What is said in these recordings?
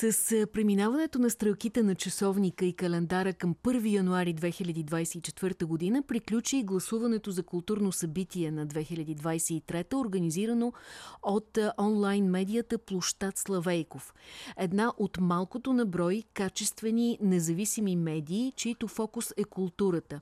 С преминаването на стрелките на часовника и календара към 1 януари 2024 година приключи и гласуването за културно събитие на 2023, организирано от онлайн медията Площад Славейков. Една от малкото наброй качествени независими медии, чието фокус е културата.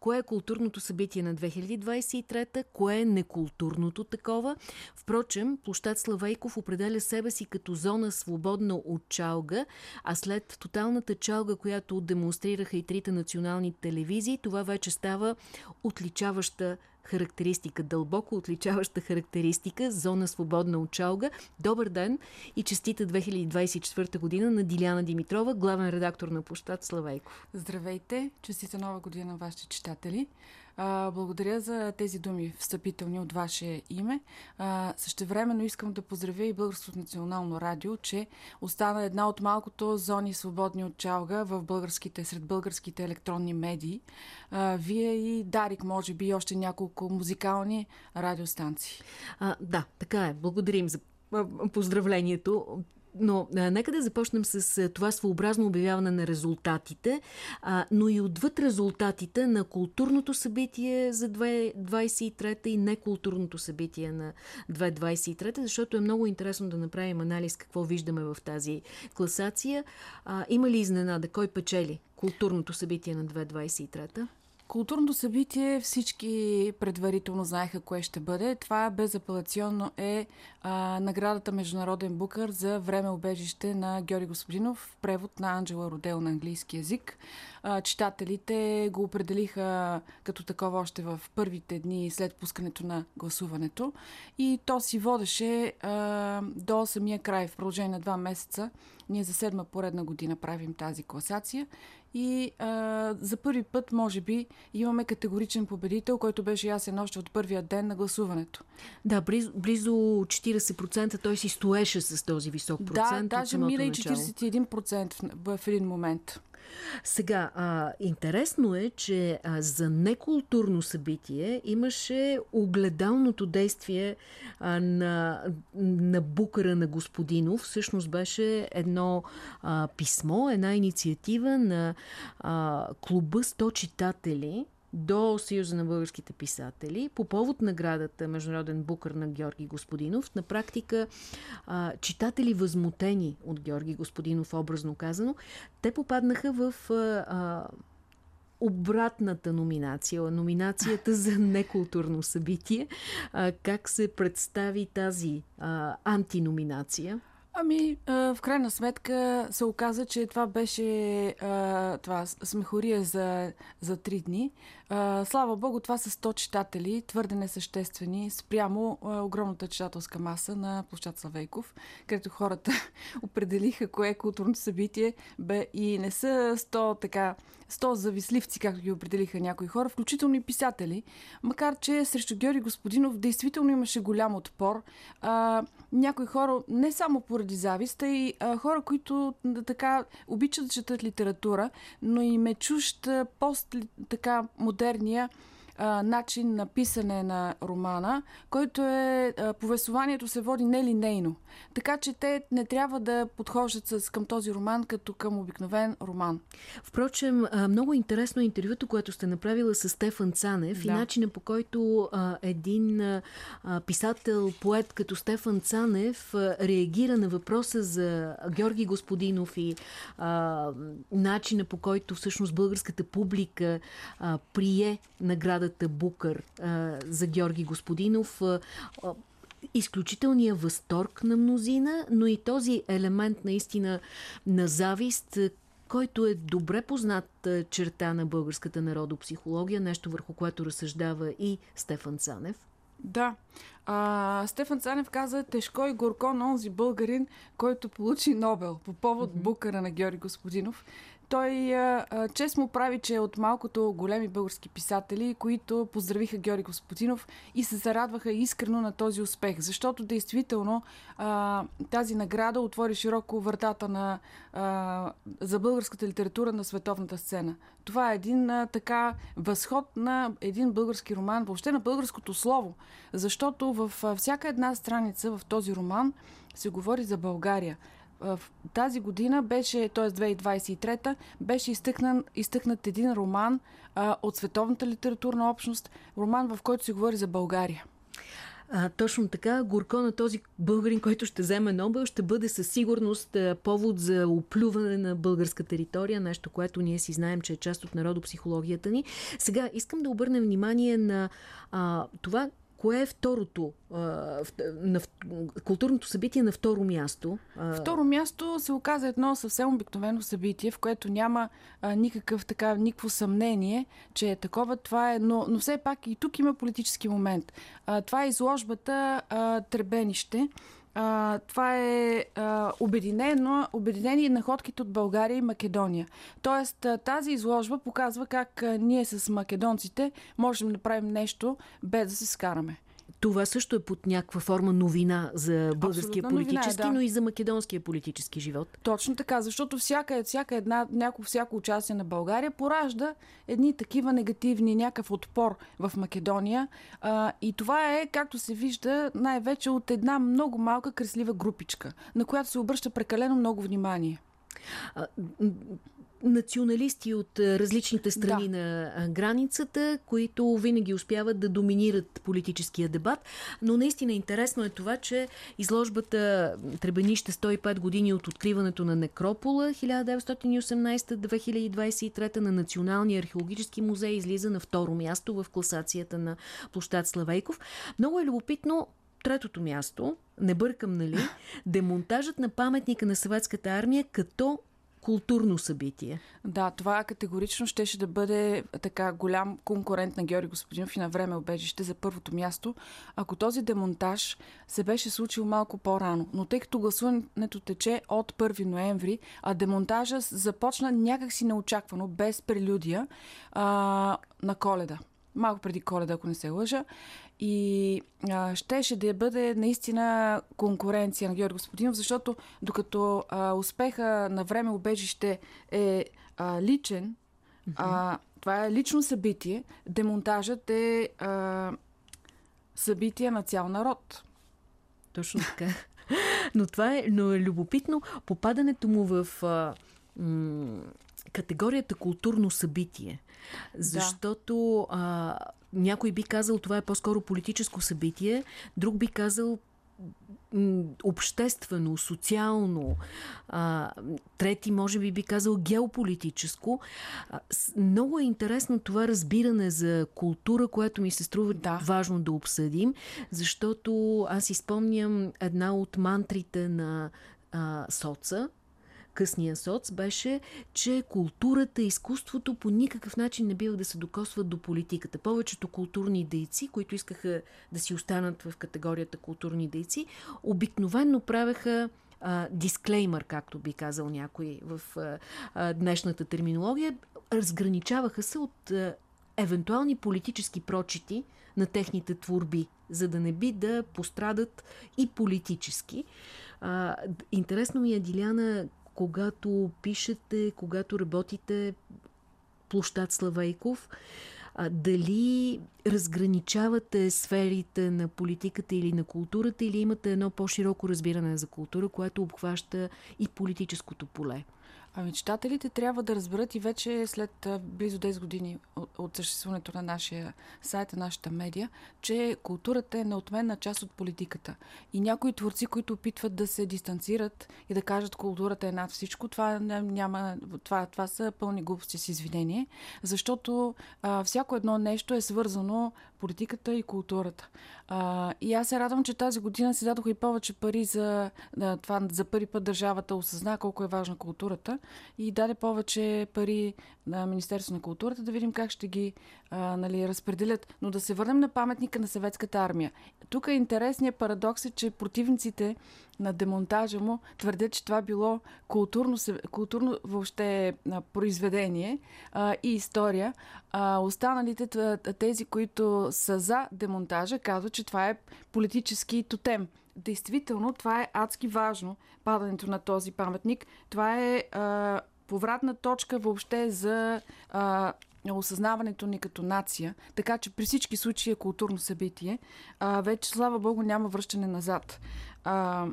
Кое е културното събитие на 2023, кое е некултурното такова? Впрочем, Площад Славейков определя себе си като зона свободна от чалга, а след тоталната чалга, която демонстрираха и трите национални телевизии, това вече става отличаваща характеристика, дълбоко отличаваща характеристика, зона свободна от чалга. Добър ден и честита 2024 година на Диляна Димитрова, главен редактор на площад Славейков. Здравейте, честита нова година на вашите читатели. А, благодаря за тези думи встъпителни от ваше име. А, същевременно искам да поздравя и Българското национално радио, че остана една от малкото зони свободни от чалга в българските, сред българските електронни медии. А, вие и Дарик, може би, и още няколко музикални радиостанции. А, да, така е. Благодарим за поздравлението. Но а, нека да започнем с а, това своеобразно обявяване на резултатите, а, но и отвъд резултатите на културното събитие за 2023 и некултурното събитие на 2023, защото е много интересно да направим анализ какво виждаме в тази класация. А, има ли изненада? Кой печели културното събитие на 2023? Културното събитие всички предварително знаеха кое ще бъде. Това безапелационно е а, наградата Международен букър за време обежище на Георги Господинов, превод на Анджела Родел на английски язик. А, читателите го определиха като такова още в първите дни след пускането на гласуването и то си водеше а, до самия край в продължение на два месеца. Ние за седма поредна година правим тази класация и а, за първи път, може би, имаме категоричен победител, който беше ясен още от първия ден на гласуването. Да, близо, близо 40% той си стоеше с този висок процент. Да, даже мина и 41% в, в един момент. Сега, а, интересно е, че а, за некултурно събитие имаше огледалното действие а, на, на букара на Господинов. Всъщност беше едно а, писмо, една инициатива на а, клуба 100 читатели, до Съюза на българските писатели по повод наградата Международен букър на Георги Господинов. На практика а, читатели възмутени от Георги Господинов, образно казано, те попаднаха в а, обратната номинация, номинацията за некултурно събитие. А, как се представи тази а, антиноминация? Ами, в крайна сметка се оказа, че това беше това смехория за, за три дни. Слава Богу, това са 100 читатели, твърде несъществени спрямо огромната читателска маса на площад Славейков, където хората определиха кое е културното събитие бе и не са 100 така 100 зависливци, както ги определиха някои хора, включително и писатели, макар че срещу Георги Господинов действително имаше голям отпор. А, някои хора, не само поради завист, и а, хора, които така обичат да четат литература, но им е чужд пост така darnie а, начин на писане на романа, който е а, повествованието се води нелинейно. Така че те не трябва да подхождат с, към този роман като към обикновен роман. Впрочем, а, много интересно интервюто, което сте направила с Стефан Цанев да. и начина по който а, един а, писател, поет като Стефан Цанев а, реагира на въпроса за Георги Господинов и а, начина по който всъщност българската публика а, прие награда наградата Букър а, за Георги Господинов. А, изключителния възторг на мнозина, но и този елемент наистина на завист, който е добре познат черта на българската народопсихология, нещо върху което разсъждава и Стефан Цанев. Да. А, Стефан Цанев каза тежко и горко на онзи българин, който получи Нобел по повод mm-hmm. букара на Георги Господинов. Той а, чест му прави, че е от малкото големи български писатели, които поздравиха Георги Господинов и се зарадваха искрено на този успех, защото действително а, тази награда отвори широко вратата на, а, за българската литература на световната сцена. Това е един а, така възход на един български роман, въобще на българското слово, защото в а, всяка една страница в този роман се говори за България в тази година беше, т.е. 2023, беше изтъкнан, изтъкнат един роман а, от световната литературна общност, роман, в който се говори за България. А, точно така, горко на този българин, който ще вземе Нобел, ще бъде със сигурност повод за оплюване на българска територия, нещо, което ние си знаем, че е част от народопсихологията ни. Сега искам да обърнем внимание на а, това, Кое е второто, на, културното събитие на второ място? Второ място се оказа едно съвсем обикновено събитие, в което няма никакъв така, никакво съмнение, че е такова. Това е, но, но все пак и тук има политически момент. Това е изложбата Требенище това е а, обединено, обединени находките от България и Македония. Тоест тази изложба показва как ние с македонците можем да направим нещо без да се скараме. Това също е под някаква форма новина за българския Абсолютно политически, новина е, да. но и за македонския политически живот. Точно така, защото всяка, всяка една, няко, всяко участие на България поражда едни такива негативни, някакъв отпор в Македония. А, и това е, както се вижда, най-вече от една много малка креслива групичка, на която се обръща прекалено много внимание националисти от различните страни да. на границата, които винаги успяват да доминират политическия дебат. Но наистина интересно е това, че изложбата Требенище 105 години от откриването на Некропола 1918-2023 на Националния археологически музей излиза на второ място в класацията на площад Славейков. Много е любопитно третото място, не бъркам, нали, демонтажът на паметника на съветската армия като културно събитие. Да, това категорично щеше да бъде така голям конкурент на Георги Господинов и на време обежище за първото място, ако този демонтаж се беше случил малко по-рано. Но тъй като гласуването тече от 1 ноември, а демонтажа започна някакси неочаквано, без прелюдия, а, на коледа малко преди коледа, ако не се лъжа. И а, щеше да бъде наистина конкуренция на Георги Господинов, защото докато а, успеха на време обежище е а, личен, а, това е лично събитие, демонтажът е а, събитие на цял народ. Точно така. но това е, но е любопитно попадането му в а, категорията културно събитие. Защото да. а, някой би казал това е по-скоро политическо събитие, друг би казал обществено, социално, а, трети може би би казал геополитическо. А, много е интересно това разбиране за култура, което ми се струва да. важно да обсъдим, защото аз изпомням една от мантрите на а, соца, късния соц беше, че културата, изкуството по никакъв начин не бива да се докосват до политиката. Повечето културни дейци, които искаха да си останат в категорията културни дейци, обикновенно правеха дисклеймър, както би казал някой в а, а, днешната терминология, разграничаваха се от а, евентуални политически прочити на техните творби, за да не би да пострадат и политически. А, интересно ми е, Диляна, когато пишете, когато работите площад Славейков, а, дали разграничавате сферите на политиката или на културата или имате едно по-широко разбиране за култура, което обхваща и политическото поле? Ами читателите трябва да разберат и вече след близо 10 години от съществуването на нашия сайт, на нашата медия, че културата е неотменна част от политиката. И някои творци, които опитват да се дистанцират и да кажат културата е над всичко, това, няма, това, това са пълни глупости с извинение, защото а, всяко едно нещо е свързано политиката и културата. А, и аз се радвам, че тази година си дадоха и повече пари за да, това. За първи път държавата осъзна колко е важна културата и даде повече пари на Министерство на културата да видим как ще ги а, нали, разпределят. Но да се върнем на паметника на съветската армия. Тук е интересният парадокс е, че противниците на демонтажа му твърдят, че това било културно, културно въобще произведение а, и история. А, останалите, тези, които са за демонтажа, казват, че това е политически тотем. Действително, това е адски важно, падането на този паметник. Това е а, повратна точка въобще за а, осъзнаването ни като нация, така че при всички случаи е културно събитие. А, вече, слава Богу, няма връщане назад. А,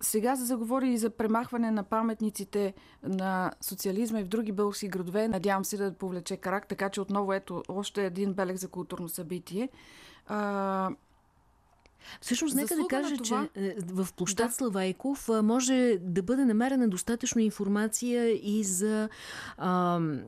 сега се заговори и за премахване на паметниците на социализма и в други български градове. Надявам се да повлече карак, така че отново ето още един белег за културно събитие. А, Всъщност, нека да кажа, това... че е, в площад да. Славейков може да бъде намерена достатъчно информация и за ам,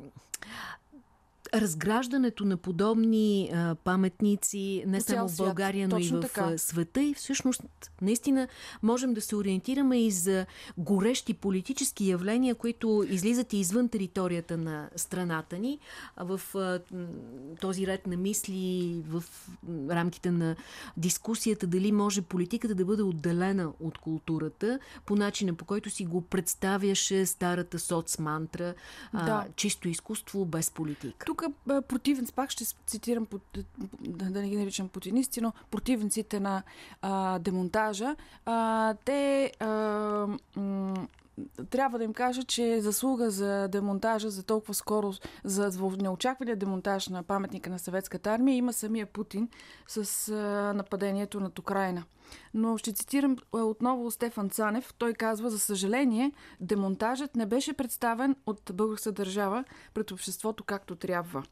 разграждането на подобни а, паметници не само в България, но и в така. света. И всъщност, наистина, можем да се ориентираме и за горещи политически явления, които излизат и извън територията на страната ни. В а, този ред на мисли, в рамките на дискусията, дали може политиката да бъде отделена от културата, по начина по който си го представяше старата соцмантра, да. чисто изкуство без политика. Тук противен, пак ще цитирам, да, не ги наричам путинисти, но противниците на а, демонтажа, а, те а, трябва да им кажа, че заслуга за демонтажа, за толкова скоро, за неочаквания демонтаж на паметника на съветската армия има самия Путин с нападението над Украина. Но ще цитирам отново Стефан Цанев. Той казва, за съжаление, демонтажът не беше представен от българска държава пред обществото както трябва.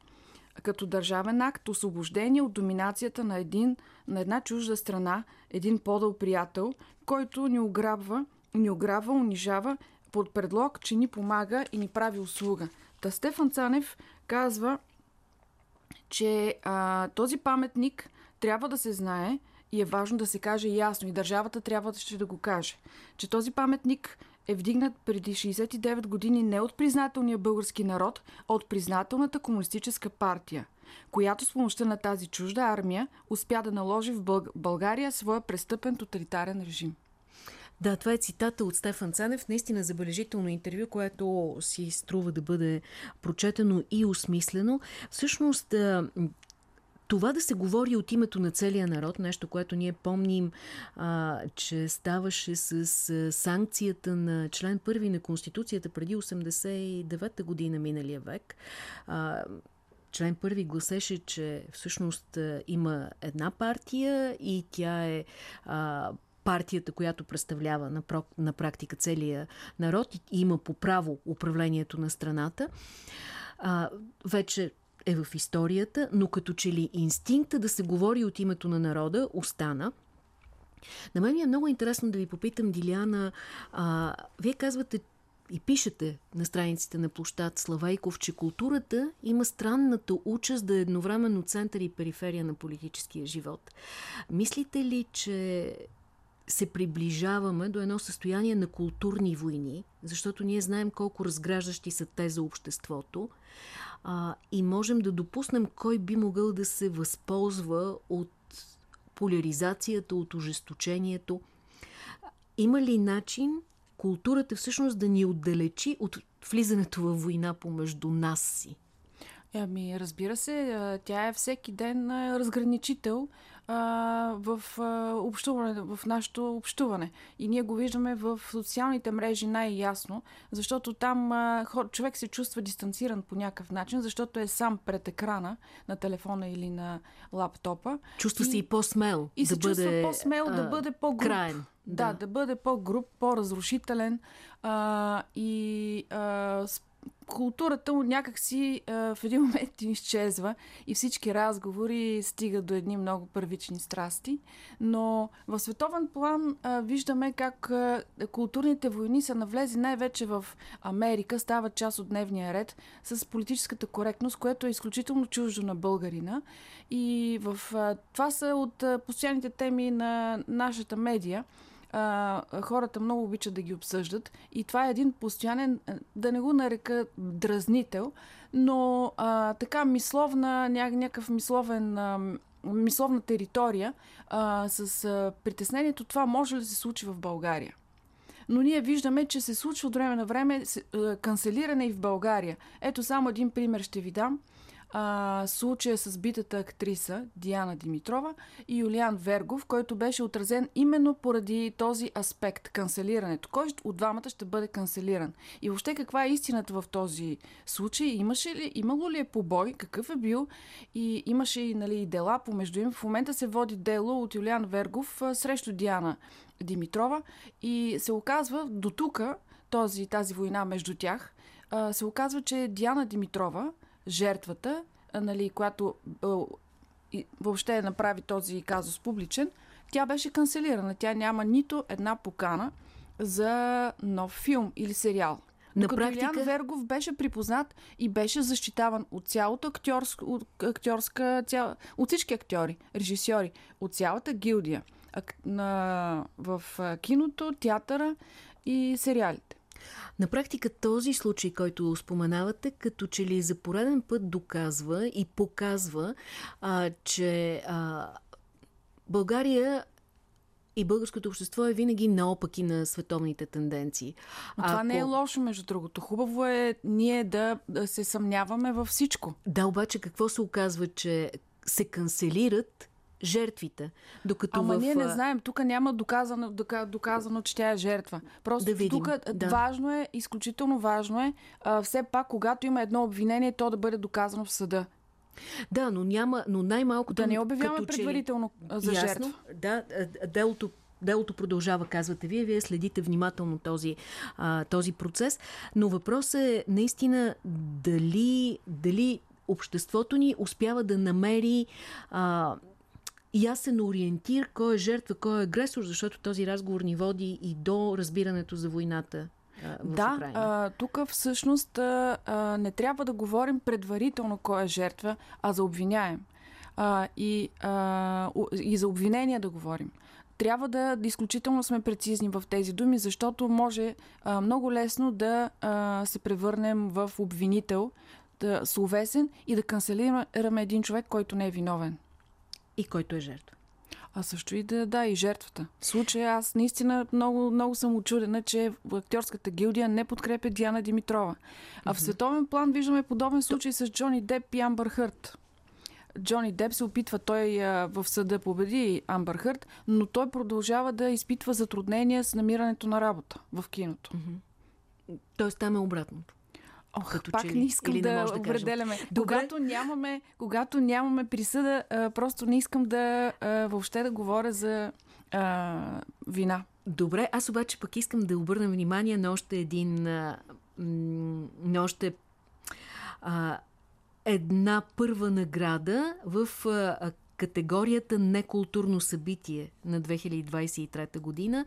Като държавен акт, освобождение от доминацията на, един, на една чужда страна, един подъл приятел, който ни ограбва, ни ограбва, унижава под предлог, че ни помага и ни прави услуга. Та Стефан Цанев казва, че а, този паметник трябва да се знае, и е важно да се каже ясно, и държавата трябва да ще да го каже, че този паметник е вдигнат преди 69 години не от признателния български народ, а от признателната комунистическа партия, която с помощта на тази чужда армия успя да наложи в България своя престъпен тоталитарен режим. Да, това е цитата от Стефан Цанев. Наистина забележително интервю, което си струва да бъде прочетено и осмислено. Всъщност, това да се говори от името на целия народ, нещо, което ние помним, а, че ставаше с а, санкцията на член първи на Конституцията преди 89-та година миналия век, а, член първи гласеше, че всъщност има една партия и тя е а, партията, която представлява на, на практика целия народ и има по право управлението на страната. А, вече е в историята, но като че ли инстинкта да се говори от името на народа остана. На мен ми е много интересно да ви попитам, Диляна, а, вие казвате и пишете на страниците на площад Славейков, че културата има странната участ да е едновременно център и периферия на политическия живот. Мислите ли, че се приближаваме до едно състояние на културни войни, защото ние знаем колко разграждащи са те за обществото а, и можем да допуснем кой би могъл да се възползва от поляризацията, от ожесточението. Има ли начин културата всъщност да ни отдалечи от влизането във война помежду нас си? Ами, разбира се, тя е всеки ден разграничител а, в а, общуване, в нашето общуване. И ние го виждаме в социалните мрежи най-ясно, защото там а, хор, човек се чувства дистанциран по някакъв начин, защото е сам пред екрана на телефона или на лаптопа. Чувства и, се и по-смел. И да се бъде, чувства по-смел, а, да бъде по-груп. Краен. Да, да, да бъде по-груп, по-разрушителен а, и а, културата му някакси в един момент изчезва и всички разговори стигат до едни много първични страсти. Но в световен план виждаме как културните войни са навлези най-вече в Америка, стават част от дневния ред с политическата коректност, което е изключително чуждо на българина. И в, това са от постоянните теми на нашата медия а, хората много обичат да ги обсъждат и това е един постоянен, да не го нарека дразнител, но а, така мисловна, ня, някакъв мисловен а, мисловна територия а, с а, притеснението това може ли да се случи в България. Но ние виждаме, че се случва от време на време канцелиране и в България. Ето само един пример ще ви дам. А, случая с битата актриса Диана Димитрова и Юлиан Вергов, който беше отразен именно поради този аспект канцелирането. Кой от двамата ще бъде канцелиран? И въобще каква е истината в този случай? Имаше ли, имало ли е побой? Какъв е бил? И имаше и нали, дела помежду им. В момента се води дело от Юлиан Вергов а, срещу Диана Димитрова и се оказва до тук тази война между тях, а, се оказва, че Диана Димитрова, жертвата, нали, която въобще направи този казус публичен, тя беше канцелирана. Тя няма нито една покана за нов филм или сериал. На Докато практика... Илян Вергов беше припознат и беше защитаван от цялото актьорска, от, актьорска цял, от всички актьори, режисьори, от цялата гилдия на, в киното, театъра и сериалите. На практика този случай, който споменавате, като че ли за пореден път доказва и показва, а, че а, България и българското общество е винаги наопаки на световните тенденции. Но това Ако... не е лошо, между другото. Хубаво е ние да, да се съмняваме във всичко. Да, обаче какво се оказва, че се канцелират жертвите. Докато Ама в... ние не знаем, тук няма доказано, доказано, че тя е жертва. Просто да видим. тук да. важно е, изключително важно е, а, все пак, когато има едно обвинение, то да бъде доказано в съда. Да, но няма, но най-малко... Да не обявяваме предварително че... за Ясно, жертва. Да, делото делото продължава, казвате вие. Вие следите внимателно този, а, този процес. Но въпросът е наистина дали, дали обществото ни успява да намери а, ясен ориентир кой е жертва, кой е агресор, защото този разговор ни води и до разбирането за войната да, а, тук всъщност а, а, не трябва да говорим предварително кой е жертва, а за обвиняем. А, и, а, и за обвинения да говорим. Трябва да, да изключително сме прецизни в тези думи, защото може а, много лесно да а, се превърнем в обвинител, да, словесен и да канцелираме един човек, който не е виновен и който е жертва. А също и да, да, и жертвата. В случая аз наистина много, много съм очудена, че актьорската гилдия не подкрепя Диана Димитрова. А в световен план виждаме подобен случай с Джони Деп и Амбър Хърт. Джони Деп се опитва, той в съда победи Амбър Хърт, но той продължава да изпитва затруднения с намирането на работа в киното. Тоест там е обратното. Ох, като пак че не искам да, да определяме. Когато нямаме, когато нямаме присъда, а, просто не искам да а, въобще да говоря за а, вина. Добре, аз обаче пък искам да обърна внимание на още един а, на още а, една първа награда в а, категорията некултурно събитие на 2023 година.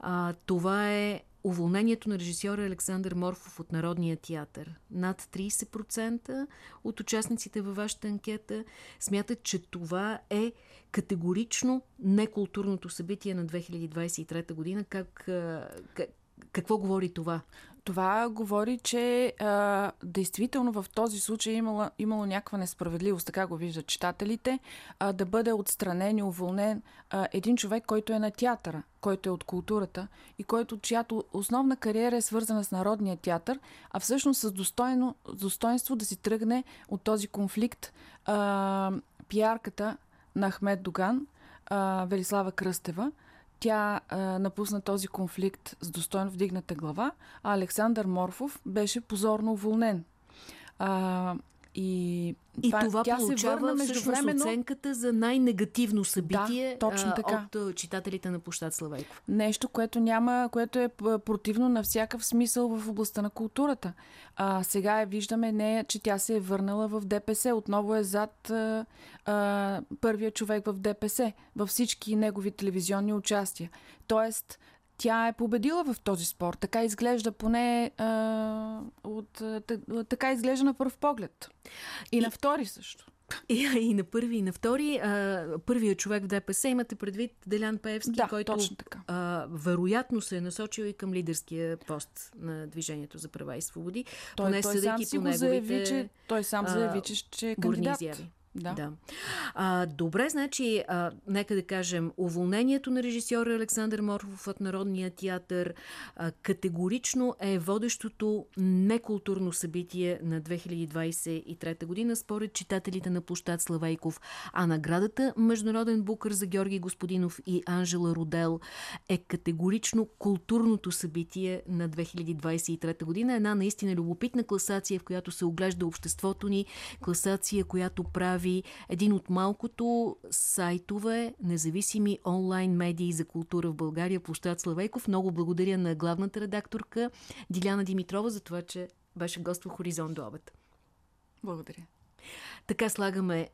А, това е уволнението на режисьора Александър Морфов от Народния театър. Над 30% от участниците във вашата анкета смятат, че това е категорично некултурното събитие на 2023 година. Как, как, какво говори това? Това говори, че а, действително в този случай имало, имало някаква несправедливост, така го виждат читателите, а, да бъде отстранен и уволнен а, един човек, който е на театъра, който е от културата и който, чиято основна кариера е свързана с народния театър, а всъщност с достойно, достоинство да си тръгне от този конфликт а, пиарката на Ахмед Доган, а, Велислава Кръстева, тя а, напусна този конфликт с достойно вдигната глава, а Александър Морфов беше позорно уволнен. А, и, и това, това тя получава се върна междувременно... оценката за най-негативно събитие да, точно така. от читателите на площад Славейков. Нещо, което няма, което е противно на всякакъв смисъл в областта на културата. А, сега виждаме нея, че тя се е върнала в ДПС. Отново е зад а, а, първия човек в ДПС, във всички негови телевизионни участия. Тоест, тя е победила в този спор. Така изглежда поне а, от, така изглежда на първ поглед. И, и на втори също. И, и на първи, и на втори. А, първият човек в ДПС имате предвид Делян Пеевски, да, който точно така. А, вероятно се е насочил и към лидерския пост на Движението за права и свободи. Той, той сам си го неговите, заяви, че, той сам заяви, че, че е кандидат. Изяви. Да. да. А, добре, значи, а, нека да кажем, уволнението на режисьора Александър Морфов от Народния театър а, категорично е водещото некултурно събитие на 2023 година, според читателите на площад Славейков. А наградата Международен букър за Георги Господинов и Анжела Родел е категорично културното събитие на 2023 година. Една наистина любопитна класация, в която се оглежда обществото ни, класация, която прави прави един от малкото сайтове, независими онлайн медии за култура в България, площад Славейков. Много благодаря на главната редакторка Диляна Димитрова за това, че беше гост в Хоризонт до обед. Благодаря. Така слагаме и